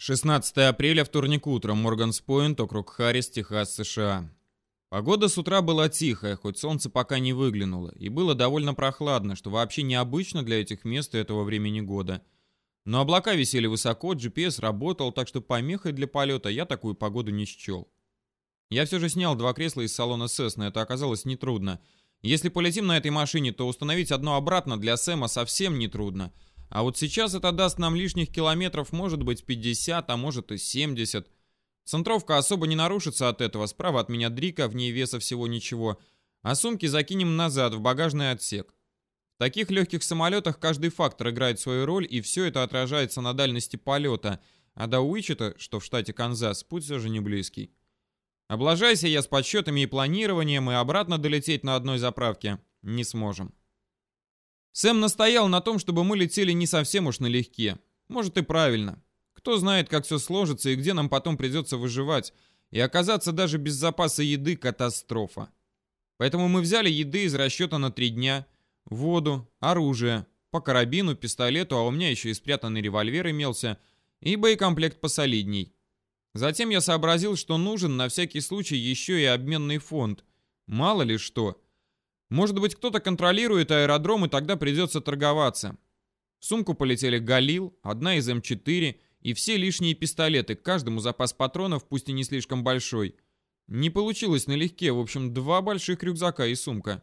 16 апреля, вторник утром, Морганс-Пойнт, округ Харрис, Техас, США. Погода с утра была тихая, хоть солнце пока не выглянуло, и было довольно прохладно, что вообще необычно для этих мест и этого времени года. Но облака висели высоко, GPS работал, так что помехой для полета я такую погоду не счел. Я все же снял два кресла из салона Cessna, это оказалось нетрудно. Если полетим на этой машине, то установить одно обратно для Сэма совсем нетрудно. А вот сейчас это даст нам лишних километров, может быть 50, а может и 70. Центровка особо не нарушится от этого, справа от меня дрика, в ней веса всего ничего, а сумки закинем назад, в багажный отсек. В таких легких самолетах каждый фактор играет свою роль, и все это отражается на дальности полета, а до Уичета, что в штате Канзас, путь все же не близкий. Облажайся я с подсчетами и планированием, и обратно долететь на одной заправке не сможем. Сэм настоял на том, чтобы мы летели не совсем уж налегке. Может и правильно. Кто знает, как все сложится и где нам потом придется выживать. И оказаться даже без запаса еды – катастрофа. Поэтому мы взяли еды из расчета на три дня, воду, оружие, по карабину, пистолету, а у меня еще и спрятанный револьвер имелся, и боекомплект посолидней. Затем я сообразил, что нужен на всякий случай еще и обменный фонд. Мало ли что. Может быть, кто-то контролирует аэродром, и тогда придется торговаться. В сумку полетели Галил, одна из М4 и все лишние пистолеты, к каждому запас патронов, пусть и не слишком большой. Не получилось налегке, в общем, два больших рюкзака и сумка.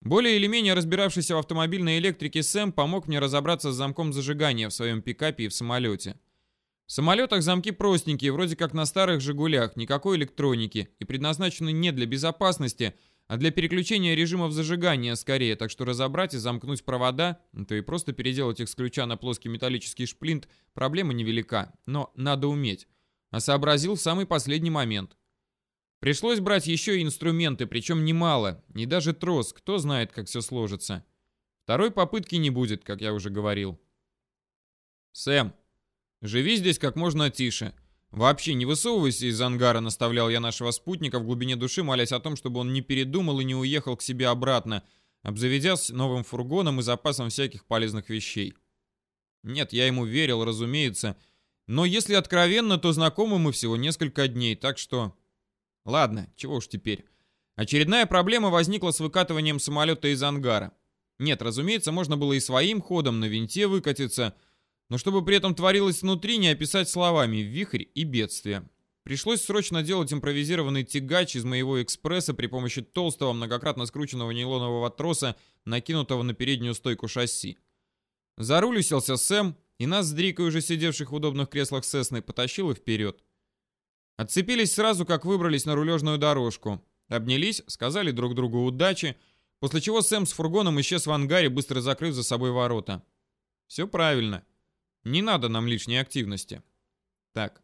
Более или менее разбиравшийся в автомобильной электрике Сэм помог мне разобраться с замком зажигания в своем пикапе и в самолете. В самолетах замки простенькие, вроде как на старых «Жигулях», никакой электроники, и предназначены не для безопасности, а для переключения режимов зажигания скорее, так что разобрать и замкнуть провода, то и просто переделать их с ключа на плоский металлический шплинт, проблема невелика, но надо уметь. А сообразил в самый последний момент. Пришлось брать еще и инструменты, причем немало, не даже трос, кто знает, как все сложится. Второй попытки не будет, как я уже говорил. «Сэм, живи здесь как можно тише. «Вообще не высовывайся из ангара», — наставлял я нашего спутника в глубине души, молясь о том, чтобы он не передумал и не уехал к себе обратно, обзаведясь новым фургоном и запасом всяких полезных вещей. Нет, я ему верил, разумеется, но если откровенно, то знакомы мы всего несколько дней, так что... Ладно, чего уж теперь. Очередная проблема возникла с выкатыванием самолета из ангара. Нет, разумеется, можно было и своим ходом на винте выкатиться, но чтобы при этом творилось внутри, не описать словами вихрь и бедствие. Пришлось срочно делать импровизированный тягач из моего экспресса при помощи толстого, многократно скрученного нейлонового троса, накинутого на переднюю стойку шасси. За руль уселся Сэм, и нас с Дрикой, уже сидевших в удобных креслах Сесны, потащило вперед. Отцепились сразу, как выбрались на рулежную дорожку. Обнялись, сказали друг другу удачи, после чего Сэм с фургоном исчез в ангаре, быстро закрыв за собой ворота. Все правильно. Не надо нам лишней активности. Так,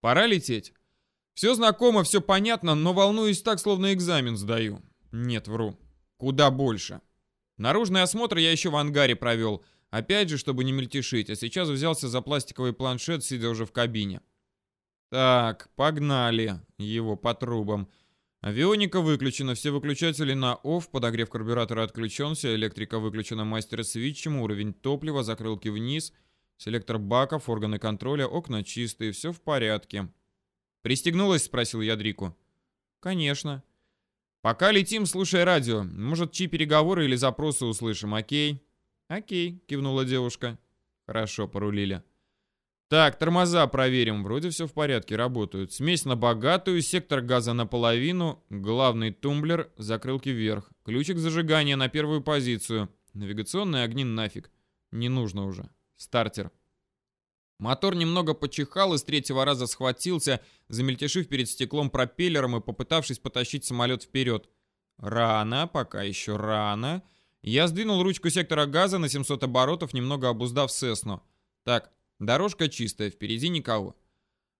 пора лететь. Все знакомо, все понятно, но волнуюсь так, словно экзамен сдаю. Нет, вру. Куда больше. Наружный осмотр я еще в ангаре провел. Опять же, чтобы не мельтешить, а сейчас взялся за пластиковый планшет, сидя уже в кабине. Так, погнали его по трубам. Авионика выключена, все выключатели на OFF, подогрев карбюратора отключен, вся электрика выключена мастер-свитчем, уровень топлива, закрылки вниз — Селектор баков, органы контроля, окна чистые, все в порядке. «Пристегнулась?» — спросил я Дрику. «Конечно». «Пока летим, слушай радио. Может, чьи переговоры или запросы услышим, окей?» «Окей», — кивнула девушка. «Хорошо, порулили». «Так, тормоза проверим. Вроде все в порядке, работают. Смесь на богатую, сектор газа наполовину, главный тумблер, закрылки вверх. Ключик зажигания на первую позицию. Навигационные огни нафиг. Не нужно уже». Стартер. Мотор немного почихал и с третьего раза схватился, замельтешив перед стеклом пропеллером и попытавшись потащить самолет вперед. Рано, пока еще рано. Я сдвинул ручку сектора газа на 700 оборотов, немного обуздав Сесну. Так, дорожка чистая, впереди никого.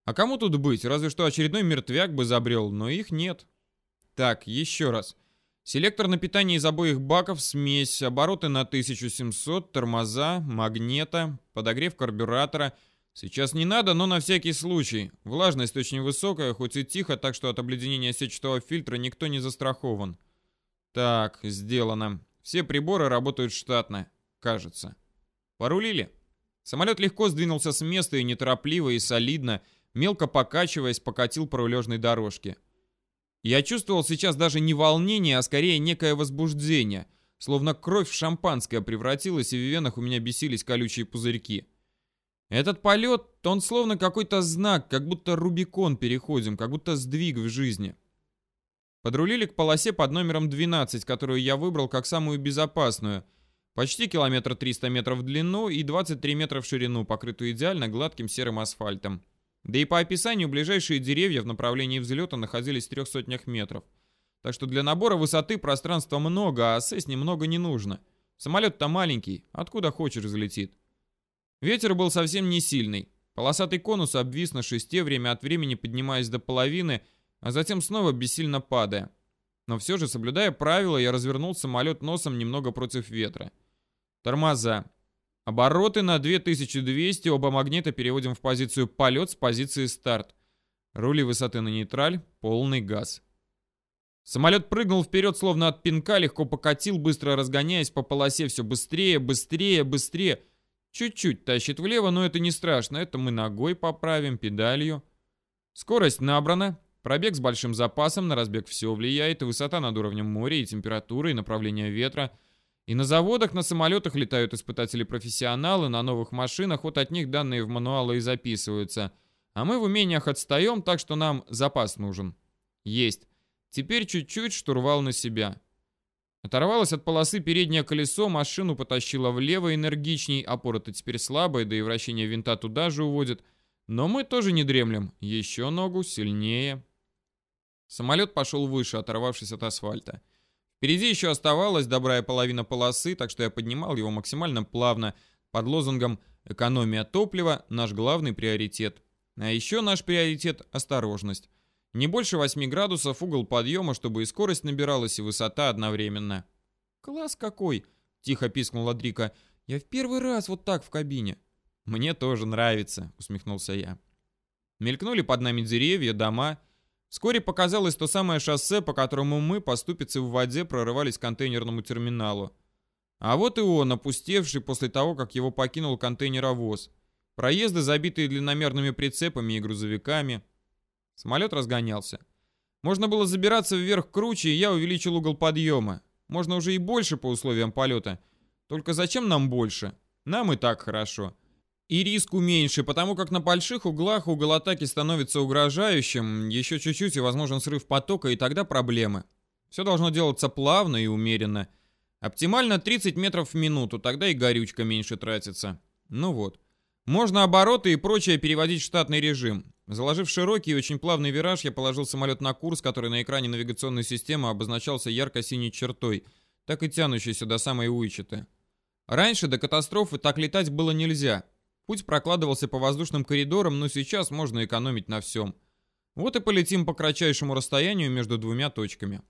А кому тут быть? Разве что очередной мертвяк бы забрел, но их нет. Так, еще раз. Селектор на питание из обоих баков, смесь, обороты на 1700, тормоза, магнета, подогрев карбюратора. Сейчас не надо, но на всякий случай. Влажность очень высокая, хоть и тихо, так что от обледенения сетчатого фильтра никто не застрахован. Так, сделано. Все приборы работают штатно, кажется. Порулили? Самолет легко сдвинулся с места и неторопливо и солидно, мелко покачиваясь, покатил по рулежной дорожке. Я чувствовал сейчас даже не волнение, а скорее некое возбуждение, словно кровь в шампанское превратилась, и в венах у меня бесились колючие пузырьки. Этот полет, он словно какой-то знак, как будто Рубикон переходим, как будто сдвиг в жизни. Подрулили к полосе под номером 12, которую я выбрал как самую безопасную. Почти километр 300 метров в длину и 23 метра в ширину, покрытую идеально гладким серым асфальтом. Да и по описанию ближайшие деревья в направлении взлета находились в трех сотнях метров. Так что для набора высоты пространства много, а сесть немного не нужно. Самолет-то маленький, откуда хочешь залетит. Ветер был совсем не сильный. Полосатый конус обвис на шесте, время от времени поднимаясь до половины, а затем снова бессильно падая. Но все же, соблюдая правила, я развернул самолет носом немного против ветра. Тормоза. Обороты на 2200, оба магнита переводим в позицию полет с позиции старт. Рули высоты на нейтраль, полный газ. Самолет прыгнул вперед, словно от пинка, легко покатил, быстро разгоняясь по полосе все быстрее, быстрее, быстрее. Чуть-чуть тащит влево, но это не страшно, это мы ногой поправим, педалью. Скорость набрана, пробег с большим запасом, на разбег все влияет, и высота над уровнем моря, и температура, и направление ветра — и на заводах, на самолетах летают испытатели-профессионалы, на новых машинах, вот от них данные в мануалы и записываются. А мы в умениях отстаем, так что нам запас нужен. Есть. Теперь чуть-чуть штурвал на себя. Оторвалось от полосы переднее колесо, машину потащило влево энергичней, опора-то теперь слабая, да и вращение винта туда же уводит. Но мы тоже не дремлем. Еще ногу, сильнее. Самолет пошел выше, оторвавшись от асфальта. Впереди еще оставалась добрая половина полосы, так что я поднимал его максимально плавно, под лозунгом «Экономия топлива – наш главный приоритет». А еще наш приоритет – осторожность. Не больше 8 градусов угол подъема, чтобы и скорость набиралась, и высота одновременно. «Класс какой!» – тихо пискнула Дрика. «Я в первый раз вот так в кабине». «Мне тоже нравится», – усмехнулся я. Мелькнули под нами деревья, дома – Вскоре показалось то самое шоссе, по которому мы, по ступице в воде, прорывались к контейнерному терминалу. А вот и он, опустевший после того, как его покинул контейнеровоз. Проезды, забитые длинномерными прицепами и грузовиками. Самолет разгонялся. Можно было забираться вверх круче, и я увеличил угол подъема. Можно уже и больше по условиям полета. Только зачем нам больше? Нам и так хорошо. И риску меньше, потому как на больших углах угол атаки становится угрожающим, еще чуть-чуть и возможен срыв потока, и тогда проблемы. Все должно делаться плавно и умеренно. Оптимально 30 метров в минуту, тогда и горючка меньше тратится. Ну вот. Можно обороты и прочее переводить в штатный режим. Заложив широкий и очень плавный вираж, я положил самолет на курс, который на экране навигационной системы обозначался ярко-синей чертой, так и тянущейся до самой Уичета. Раньше до катастрофы так летать было нельзя. Путь прокладывался по воздушным коридорам, но сейчас можно экономить на всем. Вот и полетим по кратчайшему расстоянию между двумя точками.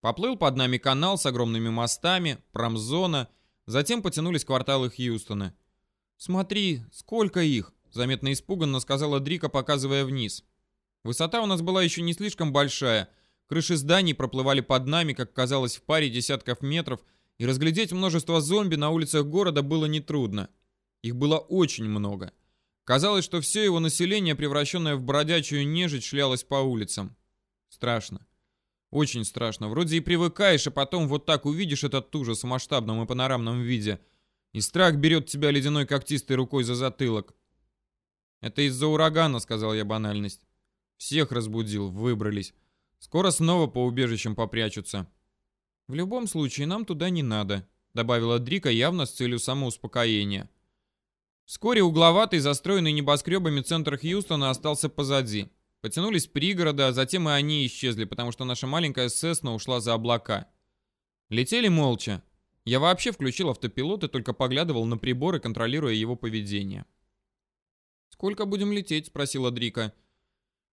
Поплыл под нами канал с огромными мостами, промзона, затем потянулись кварталы Хьюстона. «Смотри, сколько их!» — заметно испуганно сказала Дрика, показывая вниз. Высота у нас была еще не слишком большая. Крыши зданий проплывали под нами, как казалось, в паре десятков метров, и разглядеть множество зомби на улицах города было нетрудно. Их было очень много. Казалось, что все его население, превращенное в бродячую нежить, шлялось по улицам. Страшно. Очень страшно. Вроде и привыкаешь, а потом вот так увидишь этот ужас в масштабном и панорамном виде. И страх берет тебя ледяной когтистой рукой за затылок. «Это из-за урагана», — сказал я банальность. «Всех разбудил, выбрались. Скоро снова по убежищам попрячутся». «В любом случае, нам туда не надо», — добавила Дрика явно с целью самоуспокоения. Вскоре угловатый, застроенный небоскребами центр Хьюстона остался позади. Потянулись пригороды, а затем и они исчезли, потому что наша маленькая Сесна ушла за облака. Летели молча. Я вообще включил автопилот и только поглядывал на приборы, контролируя его поведение. «Сколько будем лететь?» — спросила Дрика.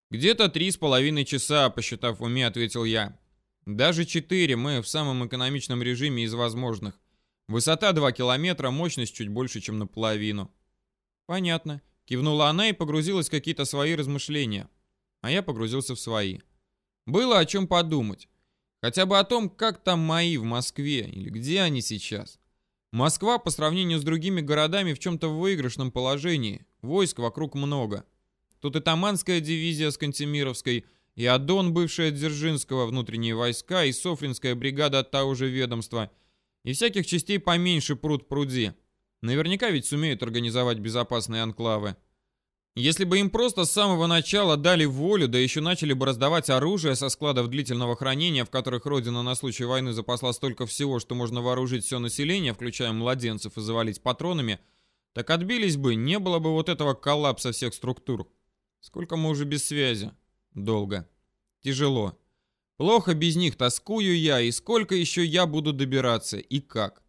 «Где-то три с половиной часа», — посчитав в уме, ответил я. «Даже четыре мы в самом экономичном режиме из возможных. Высота 2 километра, мощность чуть больше, чем наполовину». «Понятно», — кивнула она и погрузилась в какие-то свои размышления. А я погрузился в свои. Было о чем подумать. Хотя бы о том, как там мои в Москве, или где они сейчас. Москва по сравнению с другими городами в чем-то в выигрышном положении. Войск вокруг много. Тут и Таманская дивизия с Кантемировской, и Адон, бывшая Дзержинского, внутренние войска, и Софринская бригада от того же ведомства, и всяких частей поменьше пруд пруди. Наверняка ведь сумеют организовать безопасные анклавы. Если бы им просто с самого начала дали волю, да еще начали бы раздавать оружие со складов длительного хранения, в которых Родина на случай войны запасла столько всего, что можно вооружить все население, включая младенцев, и завалить патронами, так отбились бы, не было бы вот этого коллапса всех структур. Сколько мы уже без связи? Долго. Тяжело. Плохо без них тоскую я, и сколько еще я буду добираться, и как?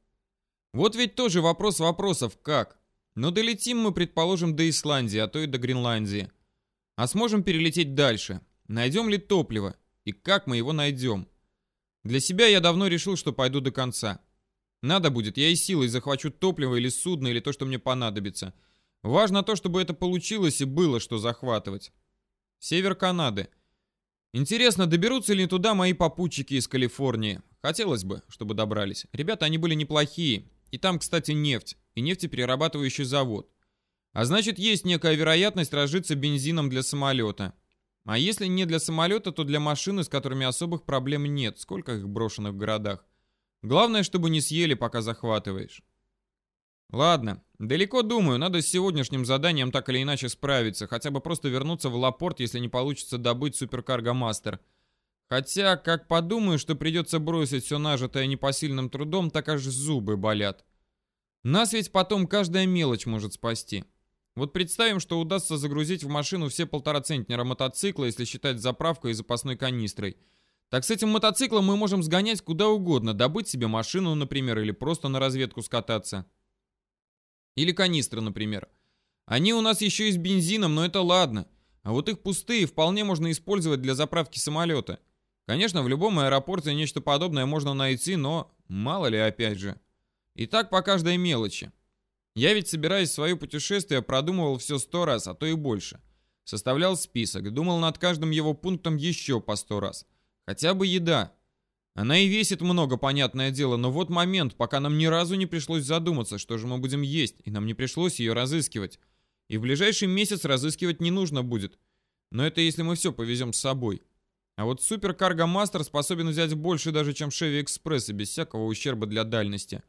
Вот ведь тоже вопрос вопросов, как? Но долетим мы, предположим, до Исландии, а то и до Гренландии. А сможем перелететь дальше? Найдем ли топливо? И как мы его найдем? Для себя я давно решил, что пойду до конца. Надо будет, я и силой захвачу топливо или судно, или то, что мне понадобится. Важно то, чтобы это получилось и было что захватывать. Север Канады. Интересно, доберутся ли туда мои попутчики из Калифорнии? Хотелось бы, чтобы добрались. Ребята, они были неплохие. И там, кстати, нефть и нефтеперерабатывающий завод. А значит, есть некая вероятность разжиться бензином для самолета. А если не для самолета, то для машины, с которыми особых проблем нет. Сколько их брошено в городах. Главное, чтобы не съели, пока захватываешь. Ладно, далеко думаю, надо с сегодняшним заданием так или иначе справиться, хотя бы просто вернуться в Лапорт, если не получится добыть суперкарго мастер. Хотя, как подумаю, что придется бросить все нажитое непосильным трудом, так аж зубы болят. Нас ведь потом каждая мелочь может спасти. Вот представим, что удастся загрузить в машину все полтора центнера мотоцикла, если считать заправкой и запасной канистрой. Так с этим мотоциклом мы можем сгонять куда угодно, добыть себе машину, например, или просто на разведку скататься. Или канистры, например. Они у нас еще и с бензином, но это ладно. А вот их пустые вполне можно использовать для заправки самолета. Конечно, в любом аэропорте нечто подобное можно найти, но мало ли опять же. И так по каждой мелочи. Я ведь, собираясь в свое путешествие, продумывал все сто раз, а то и больше. Составлял список, думал над каждым его пунктом еще по сто раз. Хотя бы еда. Она и весит много, понятное дело, но вот момент, пока нам ни разу не пришлось задуматься, что же мы будем есть, и нам не пришлось ее разыскивать. И в ближайший месяц разыскивать не нужно будет. Но это если мы все повезем с собой. А вот Супер Карго Мастер способен взять больше даже, чем Шеви Экспресс, и без всякого ущерба для дальности.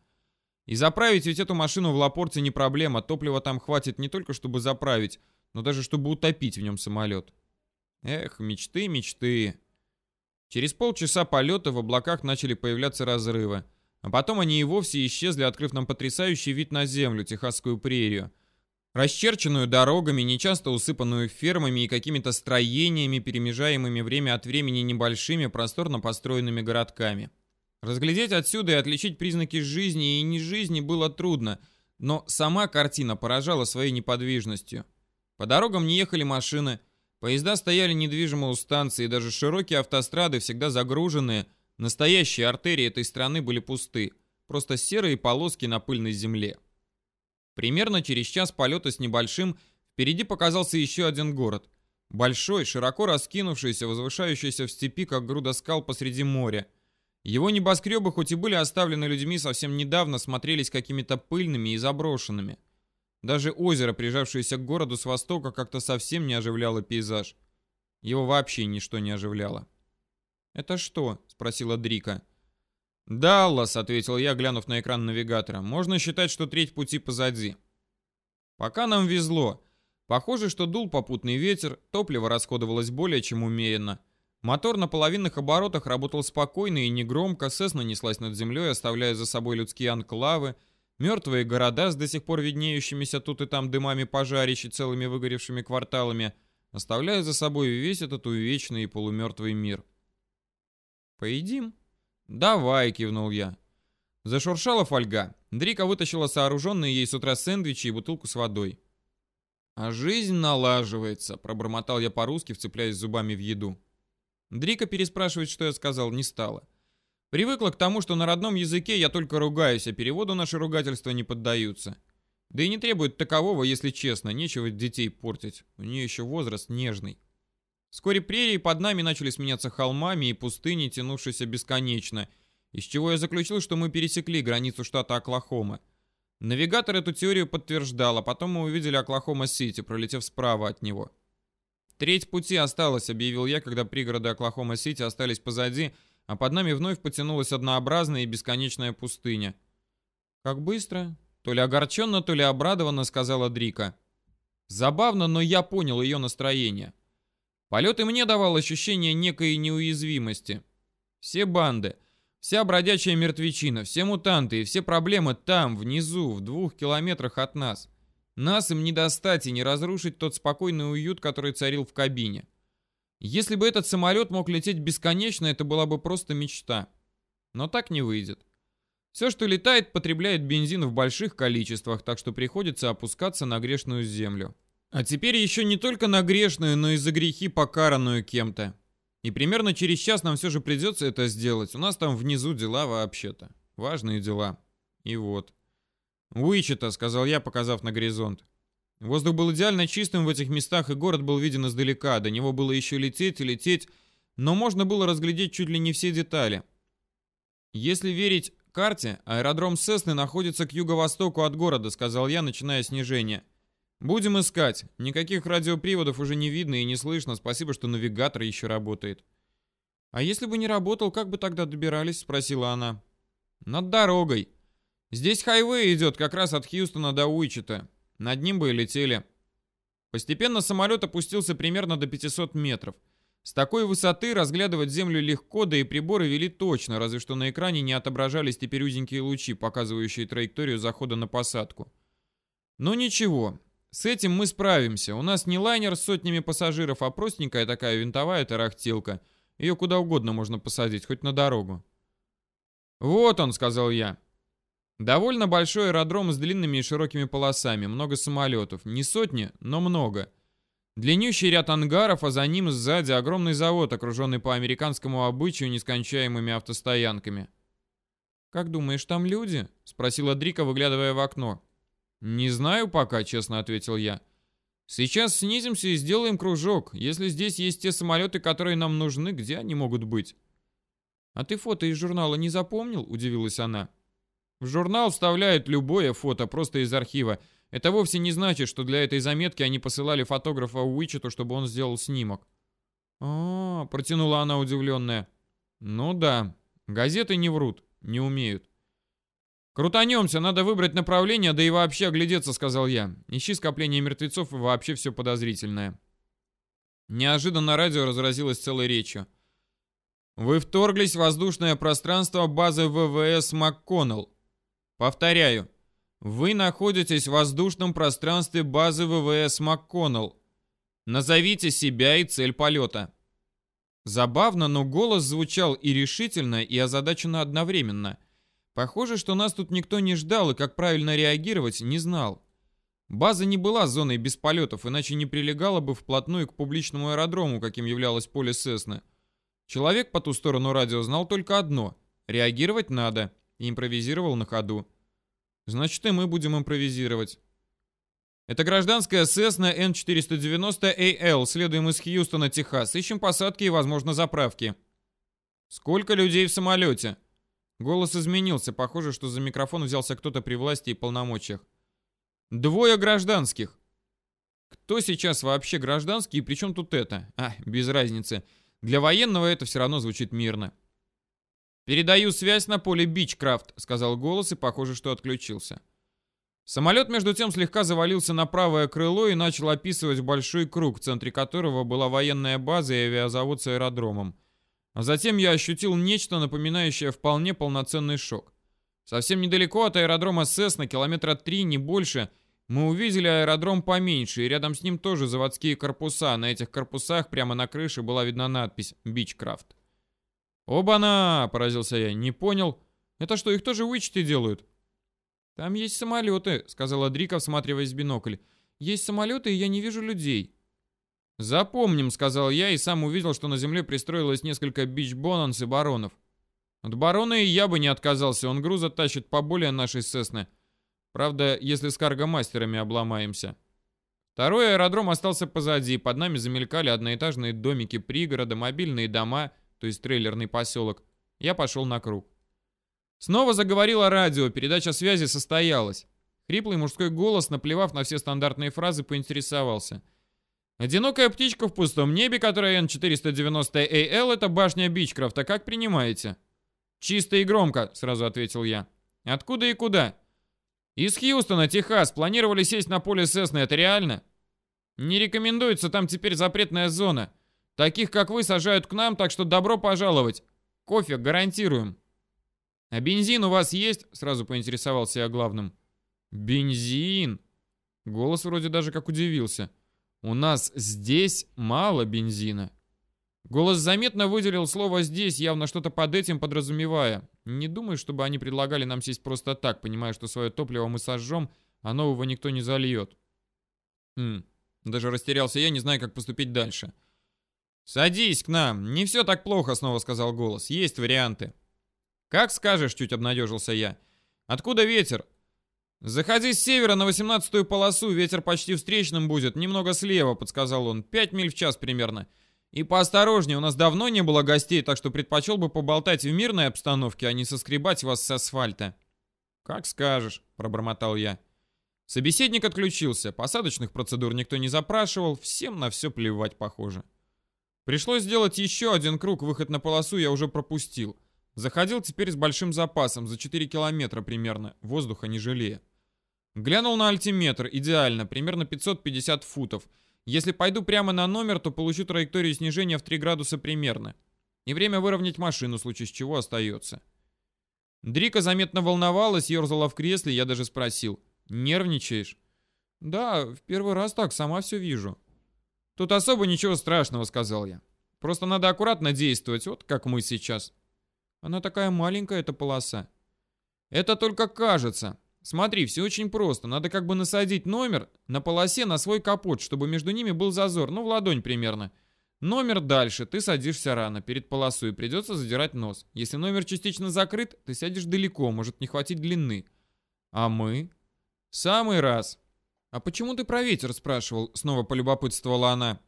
И заправить ведь эту машину в Лапорте не проблема, топлива там хватит не только чтобы заправить, но даже чтобы утопить в нем самолет. Эх, мечты, мечты. Через полчаса полета в облаках начали появляться разрывы. А потом они и вовсе исчезли, открыв нам потрясающий вид на землю, Техасскую прерию. Расчерченную дорогами, нечасто усыпанную фермами и какими-то строениями, перемежаемыми время от времени небольшими, просторно построенными городками. Разглядеть отсюда и отличить признаки жизни и не жизни было трудно, но сама картина поражала своей неподвижностью. По дорогам не ехали машины, поезда стояли недвижимо у станции, даже широкие автострады, всегда загруженные, настоящие артерии этой страны были пусты, просто серые полоски на пыльной земле. Примерно через час полета с небольшим впереди показался еще один город. Большой, широко раскинувшийся, возвышающийся в степи, как груда скал посреди моря – его небоскребы, хоть и были оставлены людьми совсем недавно, смотрелись какими-то пыльными и заброшенными. Даже озеро, прижавшееся к городу с востока, как-то совсем не оживляло пейзаж. Его вообще ничто не оживляло. «Это что?» — спросила Дрика. «Даллас», — ответил я, глянув на экран навигатора. «Можно считать, что треть пути позади». Пока нам везло. Похоже, что дул попутный ветер, топливо расходовалось более чем умеренно. Мотор на половинных оборотах работал спокойно и негромко, Сесна неслась над землей, оставляя за собой людские анклавы, мертвые города с до сих пор виднеющимися тут и там дымами пожарищ и целыми выгоревшими кварталами, оставляя за собой весь этот увечный и полумертвый мир. «Поедим?» «Давай», — кивнул я. Зашуршала фольга. Дрика вытащила сооруженные ей с утра сэндвичи и бутылку с водой. «А жизнь налаживается», — пробормотал я по-русски, вцепляясь зубами в еду. Дрика переспрашивать, что я сказал, не стала. Привыкла к тому, что на родном языке я только ругаюсь, а переводу наши ругательства не поддаются. Да и не требует такового, если честно, нечего детей портить. У нее еще возраст нежный. Вскоре прерии под нами начали сменяться холмами и пустыней, тянувшейся бесконечно. из чего я заключил, что мы пересекли границу штата Оклахома. Навигатор эту теорию подтверждал, а потом мы увидели Оклахома-Сити, пролетев справа от него. Треть пути осталось, объявил я, когда пригороды Оклахома-Сити остались позади, а под нами вновь потянулась однообразная и бесконечная пустыня. «Как быстро?» То ли огорченно, то ли обрадованно сказала Дрика. Забавно, но я понял ее настроение. Полет и мне давал ощущение некой неуязвимости. Все банды, вся бродячая мертвечина, все мутанты и все проблемы там, внизу, в двух километрах от нас. Нас им не достать и не разрушить тот спокойный уют, который царил в кабине. Если бы этот самолет мог лететь бесконечно, это была бы просто мечта. Но так не выйдет. Все, что летает, потребляет бензин в больших количествах, так что приходится опускаться на грешную землю. А теперь еще не только на грешную, но и за грехи покаранную кем-то. И примерно через час нам все же придется это сделать. У нас там внизу дела вообще-то. Важные дела. И вот. «Уичета», — сказал я, показав на горизонт. Воздух был идеально чистым в этих местах, и город был виден издалека. До него было еще лететь и лететь, но можно было разглядеть чуть ли не все детали. Если верить карте аэродром Сесны находится к юго-востоку от города», — сказал я, начиная снижение. «Будем искать. Никаких радиоприводов уже не видно и не слышно. Спасибо, что навигатор еще работает». «А если бы не работал, как бы тогда добирались?» — спросила она. «Над дорогой. Здесь хайвей идет как раз от Хьюстона до Уичета. Над ним бы и летели». Постепенно самолет опустился примерно до 500 метров. С такой высоты разглядывать Землю легко, да и приборы вели точно, разве что на экране не отображались теперь узенькие лучи, показывающие траекторию захода на посадку. Но ничего, с этим мы справимся. У нас не лайнер с сотнями пассажиров, а простенькая такая винтовая тарахтелка. Ее куда угодно можно посадить, хоть на дорогу. «Вот он», — сказал я. Довольно большой аэродром с длинными и широкими полосами, много самолетов. Не сотни, но много. Длиннющий ряд ангаров, а за ним сзади огромный завод, окруженный по американскому обычаю нескончаемыми автостоянками. «Как думаешь, там люди?» — спросила Дрика, выглядывая в окно. «Не знаю пока», — честно ответил я. «Сейчас снизимся и сделаем кружок. Если здесь есть те самолеты, которые нам нужны, где они могут быть?» «А ты фото из журнала не запомнил?» — удивилась она. «В журнал вставляют любое фото, просто из архива. Это вовсе не значит, что для этой заметки они посылали фотографа Уичету, чтобы он сделал снимок. А, -а, а протянула она удивленная. Ну да, газеты не врут, не умеют. «Крутанемся, надо выбрать направление, да и вообще оглядеться», — сказал я. «Ищи скопление мертвецов и вообще все подозрительное». Неожиданно радио разразилось целой речью. «Вы вторглись в воздушное пространство базы ВВС МакКоннелл. Повторяю, вы находитесь в воздушном пространстве базы ВВС МакКоннелл. Назовите себя и цель полета. Забавно, но голос звучал и решительно, и озадаченно одновременно. Похоже, что нас тут никто не ждал и как правильно реагировать не знал. База не была зоной без полетов, иначе не прилегала бы вплотную к публичному аэродрому, каким являлось поле Сесны. Человек по ту сторону радио знал только одно — реагировать надо, и импровизировал на ходу. Значит, и мы будем импровизировать. Это гражданская Cessna N490AL. Следуем из Хьюстона, Техас. Ищем посадки и, возможно, заправки. Сколько людей в самолете? Голос изменился. Похоже, что за микрофон взялся кто-то при власти и полномочиях. Двое гражданских. Кто сейчас вообще гражданский и при чем тут это? А, без разницы. Для военного это все равно звучит мирно. «Передаю связь на поле Бичкрафт», — сказал голос и, похоже, что отключился. Самолет, между тем, слегка завалился на правое крыло и начал описывать большой круг, в центре которого была военная база и авиазавод с аэродромом. А затем я ощутил нечто, напоминающее вполне полноценный шок. Совсем недалеко от аэродрома СЭС, на километра три, не больше, мы увидели аэродром поменьше, и рядом с ним тоже заводские корпуса. На этих корпусах прямо на крыше была видна надпись «Бичкрафт». «Оба-на!» — поразился я. «Не понял. Это что, их тоже вычеты делают?» «Там есть самолеты», — сказала Дрика, всматриваясь в бинокль. «Есть самолеты, и я не вижу людей». «Запомним», — сказал я, и сам увидел, что на земле пристроилось несколько бич-бонанс и баронов. От барона и я бы не отказался, он груза тащит поболее нашей Сесны. Правда, если с каргомастерами обломаемся. Второй аэродром остался позади, под нами замелькали одноэтажные домики пригорода, мобильные дома — то есть трейлерный поселок, я пошел на круг. Снова заговорило радио, передача связи состоялась. Хриплый мужской голос, наплевав на все стандартные фразы, поинтересовался. «Одинокая птичка в пустом небе, которая N490AL, это башня Бичкрафта, как принимаете?» «Чисто и громко», — сразу ответил я. «Откуда и куда?» «Из Хьюстона, Техас. Планировали сесть на поле Сесны. Это реально?» «Не рекомендуется, там теперь запретная зона. Таких, как вы, сажают к нам, так что добро пожаловать. Кофе гарантируем». «А бензин у вас есть?» — сразу поинтересовался я главным. «Бензин?» Голос вроде даже как удивился. «У нас здесь мало бензина». Голос заметно выделил слово «здесь», явно что-то под этим подразумевая. Не думаю, чтобы они предлагали нам сесть просто так, понимая, что свое топливо мы сожжем, а нового никто не зальет. Хм, даже растерялся я, не знаю, как поступить дальше. «Садись к нам, не все так плохо», — снова сказал голос. «Есть варианты». «Как скажешь», — чуть обнадежился я. «Откуда ветер?» «Заходи с севера на 18-ю полосу, ветер почти встречным будет, немного слева», — подсказал он. «Пять миль в час примерно». И поосторожнее, у нас давно не было гостей, так что предпочел бы поболтать в мирной обстановке, а не соскребать вас с асфальта. Как скажешь, пробормотал я. Собеседник отключился, посадочных процедур никто не запрашивал, всем на все плевать похоже. Пришлось сделать еще один круг, выход на полосу я уже пропустил. Заходил теперь с большим запасом, за 4 километра примерно, воздуха не жалея. Глянул на альтиметр, идеально, примерно 550 футов — если пойду прямо на номер, то получу траекторию снижения в 3 градуса примерно. И время выровнять машину, в случае с чего остается. Дрика заметно волновалась, ерзала в кресле, я даже спросил. «Нервничаешь?» «Да, в первый раз так, сама все вижу». «Тут особо ничего страшного», — сказал я. «Просто надо аккуратно действовать, вот как мы сейчас». «Она такая маленькая, эта полоса». «Это только кажется. Смотри, все очень просто. Надо как бы насадить номер на полосе на свой капот, чтобы между ними был зазор, ну в ладонь примерно. Номер дальше, ты садишься рано, перед полосой, придется задирать нос. Если номер частично закрыт, ты сядешь далеко, может не хватить длины. А мы? Самый раз. А почему ты про ветер спрашивал? Снова полюбопытствовала она.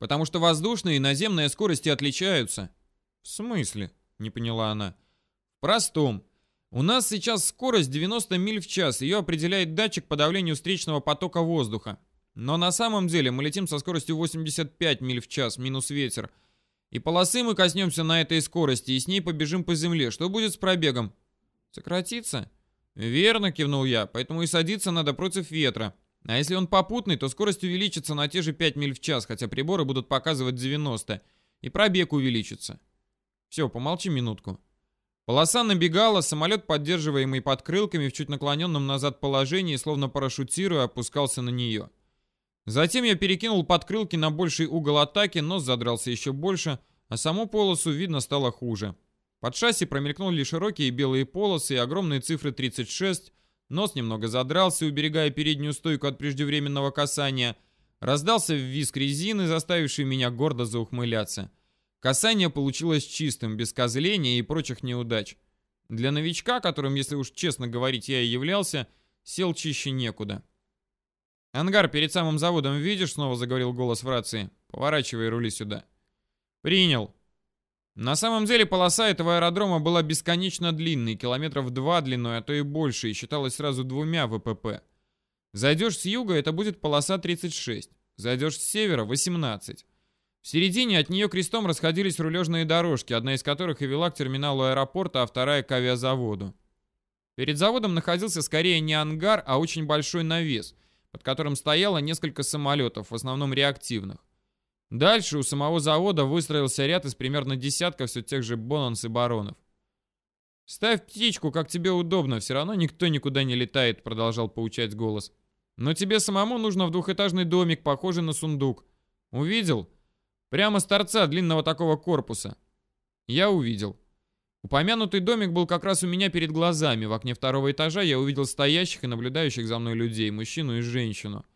Потому что воздушные и наземные скорости отличаются. В смысле? Не поняла она. В простом. У нас сейчас скорость 90 миль в час, ее определяет датчик по давлению встречного потока воздуха. Но на самом деле мы летим со скоростью 85 миль в час, минус ветер. И полосы мы коснемся на этой скорости, и с ней побежим по земле. Что будет с пробегом? Сократится? Верно, кивнул я, поэтому и садиться надо против ветра. А если он попутный, то скорость увеличится на те же 5 миль в час, хотя приборы будут показывать 90. И пробег увеличится. Все, помолчи минутку. Полоса набегала, самолет, поддерживаемый подкрылками в чуть наклоненном назад положении, словно парашютируя, опускался на нее. Затем я перекинул подкрылки на больший угол атаки, нос задрался еще больше, а саму полосу видно стало хуже. Под шасси промелькнули широкие белые полосы и огромные цифры 36, нос немного задрался, уберегая переднюю стойку от преждевременного касания, раздался визг резины, заставивший меня гордо заухмыляться. Касание получилось чистым, без козления и прочих неудач. Для новичка, которым, если уж честно говорить, я и являлся, сел чище некуда. «Ангар перед самым заводом видишь?» — снова заговорил голос в рации. «Поворачивай рули сюда». «Принял». На самом деле полоса этого аэродрома была бесконечно длинной, километров два длиной, а то и больше, и считалась сразу двумя ВПП. Зайдешь с юга, это будет полоса 36. Зайдешь с севера — 18. В середине от нее крестом расходились рулежные дорожки, одна из которых и вела к терминалу аэропорта, а вторая к авиазаводу. Перед заводом находился скорее не ангар, а очень большой навес, под которым стояло несколько самолетов, в основном реактивных. Дальше у самого завода выстроился ряд из примерно десятка все тех же Бонанс и Баронов. «Ставь птичку, как тебе удобно, все равно никто никуда не летает», продолжал поучать голос. «Но тебе самому нужно в двухэтажный домик, похожий на сундук. Увидел? Прямо с торца длинного такого корпуса. Я увидел. Упомянутый домик был как раз у меня перед глазами. В окне второго этажа я увидел стоящих и наблюдающих за мной людей, мужчину и женщину.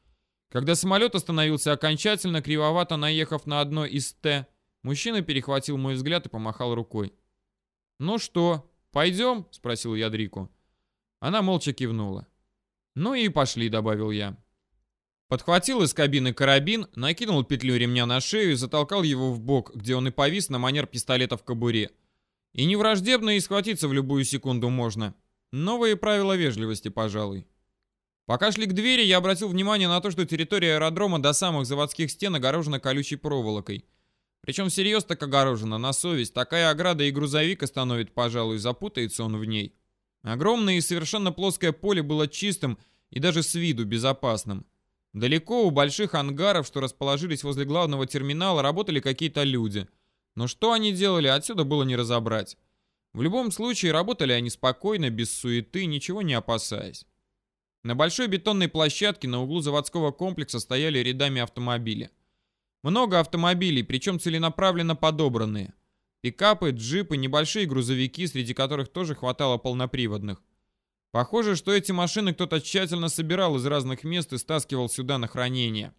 Когда самолет остановился окончательно, кривовато наехав на одно из Т, мужчина перехватил мой взгляд и помахал рукой. «Ну что, пойдем?» — спросил я Дрику. Она молча кивнула. «Ну и пошли», — добавил я. Подхватил из кабины карабин, накинул петлю ремня на шею и затолкал его в бок, где он и повис на манер пистолета в кобуре. И не враждебно, и схватиться в любую секунду можно. Новые правила вежливости, пожалуй. Пока шли к двери, я обратил внимание на то, что территория аэродрома до самых заводских стен огорожена колючей проволокой. Причем всерьез так огорожена, на совесть. Такая ограда и грузовик остановит, пожалуй, запутается он в ней. Огромное и совершенно плоское поле было чистым и даже с виду безопасным. Далеко у больших ангаров, что расположились возле главного терминала, работали какие-то люди. Но что они делали, отсюда было не разобрать. В любом случае, работали они спокойно, без суеты, ничего не опасаясь. На большой бетонной площадке на углу заводского комплекса стояли рядами автомобили. Много автомобилей, причем целенаправленно подобранные. Пикапы, джипы, небольшие грузовики, среди которых тоже хватало полноприводных. Похоже, что эти машины кто-то тщательно собирал из разных мест и стаскивал сюда на хранение.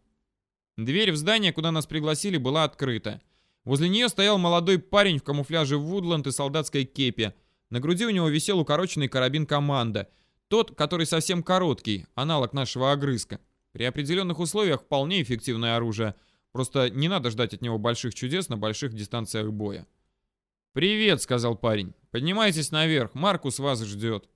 Дверь в здание, куда нас пригласили, была открыта. Возле нее стоял молодой парень в камуфляже Вудланд и солдатской кепе. На груди у него висел укороченный карабин «Команда». Тот, который совсем короткий, аналог нашего огрызка. При определенных условиях вполне эффективное оружие. Просто не надо ждать от него больших чудес на больших дистанциях боя. «Привет», — сказал парень. «Поднимайтесь наверх, Маркус вас ждет».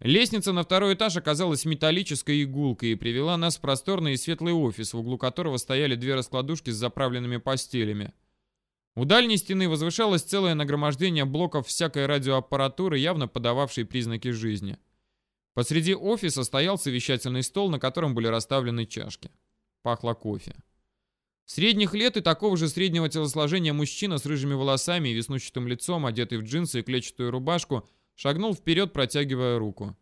Лестница на второй этаж оказалась металлической игулкой и привела нас в просторный и светлый офис, в углу которого стояли две раскладушки с заправленными постелями. У дальней стены возвышалось целое нагромождение блоков всякой радиоаппаратуры, явно подававшей признаки жизни. Посреди офиса стоял совещательный стол, на котором были расставлены чашки. Пахло кофе. Средних лет и такого же среднего телосложения мужчина с рыжими волосами и веснущатым лицом, одетый в джинсы и клетчатую рубашку, шагнул вперед, протягивая руку.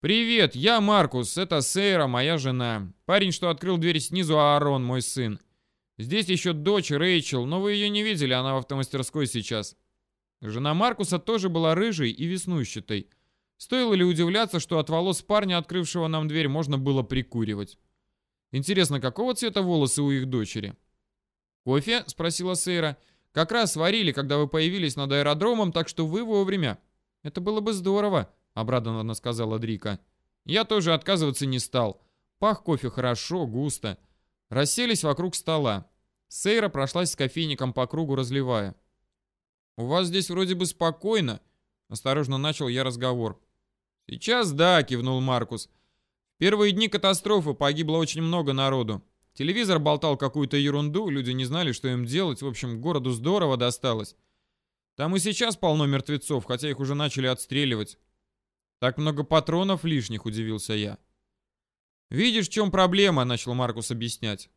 «Привет, я Маркус, это Сейра, моя жена. Парень, что открыл дверь снизу, Аарон, мой сын. Здесь еще дочь Рэйчел, но вы ее не видели, она в автомастерской сейчас». Жена Маркуса тоже была рыжей и веснущатой. Стоило ли удивляться, что от волос парня, открывшего нам дверь, можно было прикуривать? Интересно, какого цвета волосы у их дочери? «Кофе?» — спросила Сейра. «Как раз сварили, когда вы появились над аэродромом, так что вы вовремя». «Это было бы здорово», — обрадованно сказала Дрика. Я тоже отказываться не стал. Пах кофе хорошо, густо. Расселись вокруг стола. Сейра прошлась с кофейником по кругу, разливая. «У вас здесь вроде бы спокойно», — осторожно начал я разговор. «Сейчас да», — кивнул Маркус. «В первые дни катастрофы погибло очень много народу. Телевизор болтал какую-то ерунду, люди не знали, что им делать. В общем, городу здорово досталось. Там и сейчас полно мертвецов, хотя их уже начали отстреливать. Так много патронов лишних, удивился я. «Видишь, в чем проблема?» — начал Маркус объяснять.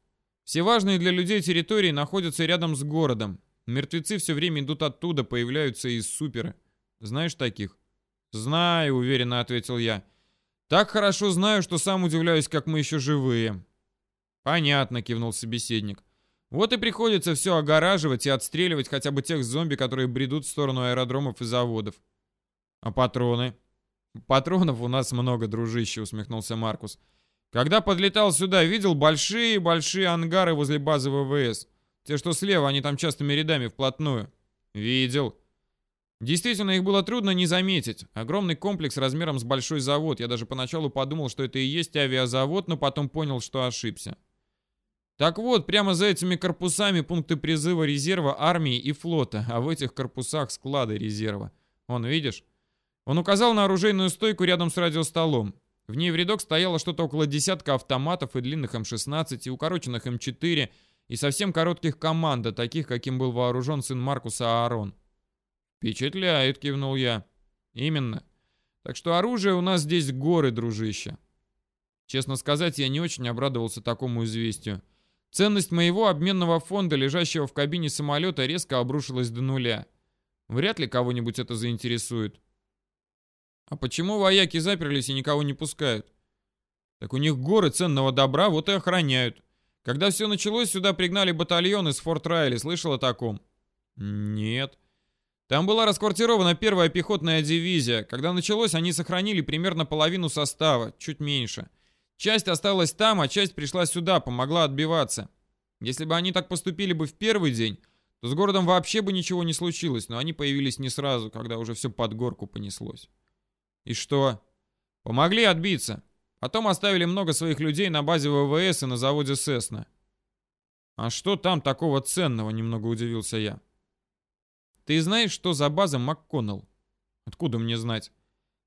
«Все важные для людей территории находятся рядом с городом. Мертвецы все время идут оттуда, появляются из суперы. Знаешь таких?» «Знаю», — уверенно ответил я. «Так хорошо знаю, что сам удивляюсь, как мы еще живые». «Понятно», — кивнул собеседник. «Вот и приходится все огораживать и отстреливать хотя бы тех зомби, которые бредут в сторону аэродромов и заводов». «А патроны?» «Патронов у нас много, дружище», — усмехнулся Маркус. «Когда подлетал сюда, видел большие-большие ангары возле базы ВВС. Те, что слева, они там частыми рядами вплотную». «Видел», Действительно, их было трудно не заметить. Огромный комплекс размером с большой завод. Я даже поначалу подумал, что это и есть авиазавод, но потом понял, что ошибся. Так вот, прямо за этими корпусами пункты призыва резерва армии и флота, а в этих корпусах склады резерва. Вон, видишь? Он указал на оружейную стойку рядом с радиостолом. В ней в рядок стояло что-то около десятка автоматов и длинных М-16, и укороченных М4, и совсем коротких команда, таких, каким был вооружен сын Маркуса Аарон. «Впечатляет», — кивнул я. «Именно. Так что оружие у нас здесь горы, дружище». Честно сказать, я не очень обрадовался такому известию. Ценность моего обменного фонда, лежащего в кабине самолета, резко обрушилась до нуля. Вряд ли кого-нибудь это заинтересует. А почему вояки заперлись и никого не пускают? Так у них горы ценного добра, вот и охраняют. Когда все началось, сюда пригнали батальон из Форт Райли. Слышал о таком? Нет. Там была расквартирована первая пехотная дивизия. Когда началось, они сохранили примерно половину состава, чуть меньше. Часть осталась там, а часть пришла сюда, помогла отбиваться. Если бы они так поступили бы в первый день, то с городом вообще бы ничего не случилось, но они появились не сразу, когда уже все под горку понеслось. И что? Помогли отбиться. Потом оставили много своих людей на базе ВВС и на заводе Сесна. А что там такого ценного, немного удивился я. ты знаешь, что за база МакКоннелл? Откуда мне знать?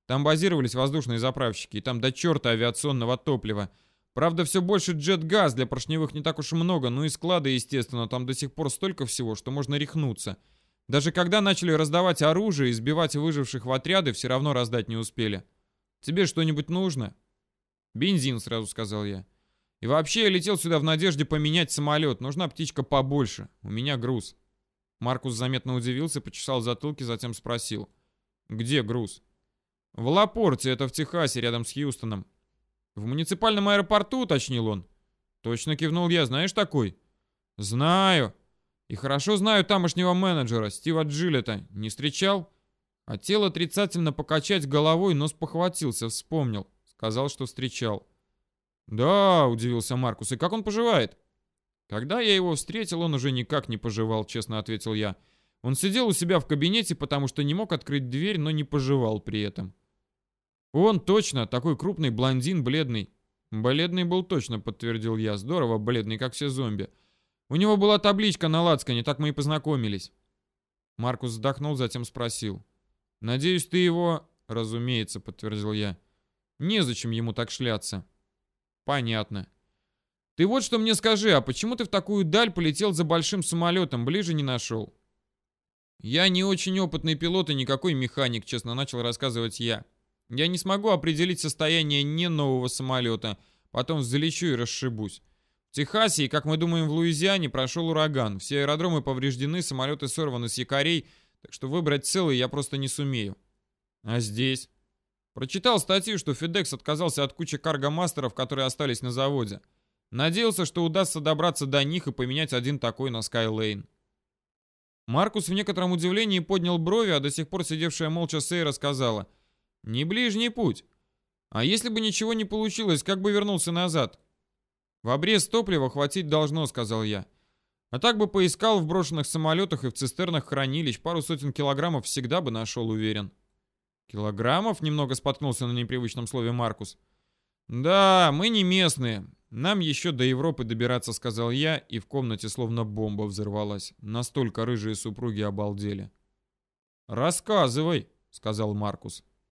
Там базировались воздушные заправщики, и там до черта авиационного топлива. Правда, все больше джет-газ, для поршневых не так уж и много, ну и склады, естественно, там до сих пор столько всего, что можно рехнуться. Даже когда начали раздавать оружие и сбивать выживших в отряды, все равно раздать не успели. Тебе что-нибудь нужно? Бензин, сразу сказал я. И вообще я летел сюда в надежде поменять самолет. Нужна птичка побольше. У меня груз. Маркус заметно удивился, почесал затылки, затем спросил. Где груз? В Лапорте, это в Техасе, рядом с Хьюстоном. В муниципальном аэропорту, уточнил он. Точно кивнул я. Знаешь такой? Знаю. И хорошо знаю тамошнего менеджера, Стива Джилета. Не встречал? Хотел отрицательно покачать головой, но спохватился, вспомнил. Сказал, что встречал. «Да», — удивился Маркус, — «и как он поживает?» «Когда я его встретил, он уже никак не поживал», — честно ответил я. Он сидел у себя в кабинете, потому что не мог открыть дверь, но не поживал при этом. «Он точно, такой крупный блондин, бледный». «Бледный был точно», — подтвердил я. «Здорово, бледный, как все зомби. У него была табличка на лацкане, так мы и познакомились». Маркус вздохнул, затем спросил. «Надеюсь, ты его...» «Разумеется», — подтвердил я. «Незачем ему так шляться». Понятно. Ты вот что мне скажи, а почему ты в такую даль полетел за большим самолетом, ближе не нашел? Я не очень опытный пилот и никакой механик, честно начал рассказывать я. Я не смогу определить состояние не нового самолета, потом залечу и расшибусь. В Техасе и, как мы думаем, в Луизиане прошел ураган. Все аэродромы повреждены, самолеты сорваны с якорей, так что выбрать целый я просто не сумею. А здесь? Прочитал статью, что FedEx отказался от кучи каргомастеров, которые остались на заводе. Надеялся, что удастся добраться до них и поменять один такой на Skylane. Маркус в некотором удивлении поднял брови, а до сих пор сидевшая молча Сейра сказала, «Не ближний путь. А если бы ничего не получилось, как бы вернулся назад?» «В обрез топлива хватить должно», — сказал я. «А так бы поискал в брошенных самолетах и в цистернах хранилищ, пару сотен килограммов всегда бы нашел, уверен». «Килограммов?» — немного споткнулся на непривычном слове Маркус. «Да, мы не местные. Нам еще до Европы добираться», — сказал я, и в комнате словно бомба взорвалась. Настолько рыжие супруги обалдели. «Рассказывай», — сказал Маркус.